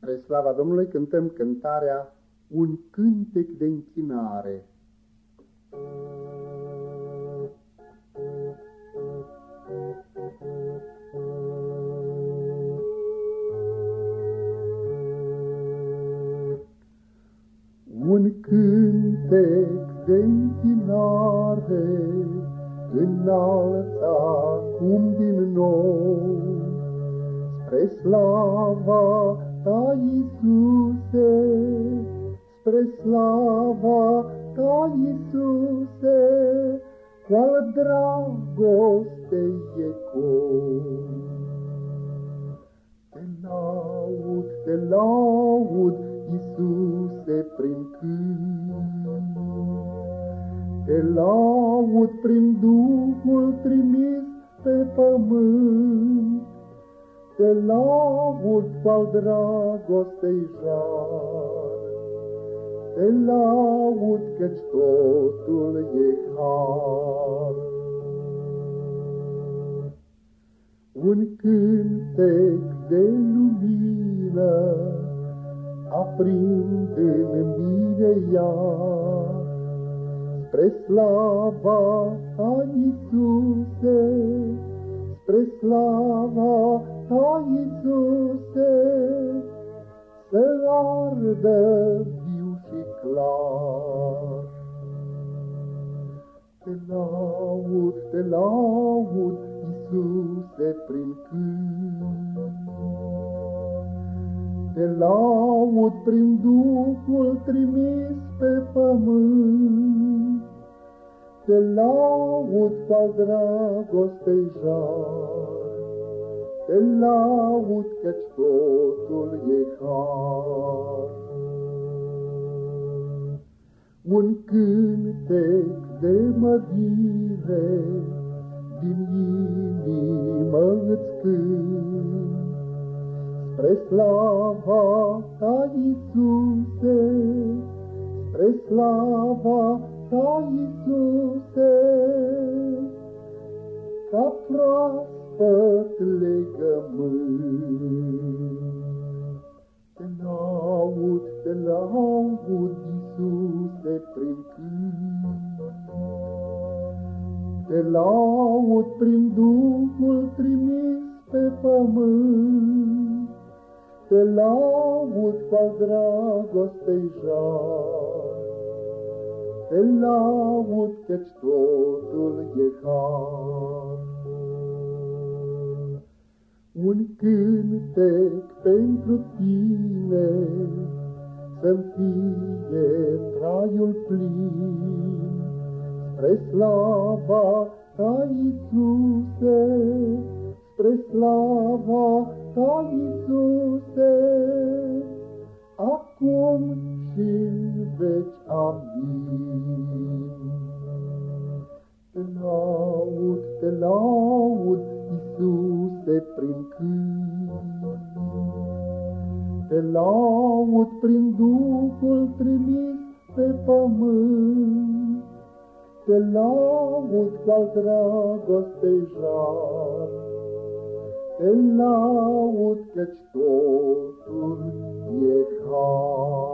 Spre slava Domnului cântăm cântarea Un cântec de închinare. Un cântec de închinare înalța acum din nou spre slava ta, Iisuse, spre slava ta, Iisuse, cu-al dragostei ecou. Te laud, te laud, Iisuse, prin cânt, te laud prin Duhul trimis pe pământ, te laud cu-al dragostei jar. Te laud căci totul e har. Un cântec de lumină aprind în mine iar, Spre slava ta, Iisuse, spre slava ta, Iisuse, să ardă viu și clar. Te laud, te laud, Iisuse, prin cânt. Te laud prin Duhul trimis pe pământ. Te laud cu dragostei jar. Te laud căci totul e har. Un cântec de mădire din inimă îți cânt. Spre slava ta, Iisuse, spre slava ta, Iisuse, ca proastă tot legământ. Te laud, te laud, Iisuse, prin cânt. Te laud prin Duhul trimis pe pământ. Te laud cu-al dragostei jar. Te laud căci totul e har. Un cântec pentru tine, Să-mi fie traiul plin, Spre slava ta, Iisuse, Spre slava ta, Iisuse, Acum și în veci, amin. Te laud, te laud, Iisuse, prin cânt. Te laud prin Duhul trimis pe pământ, Te laud cu-al dragostei jar, Te laud căci totul e har.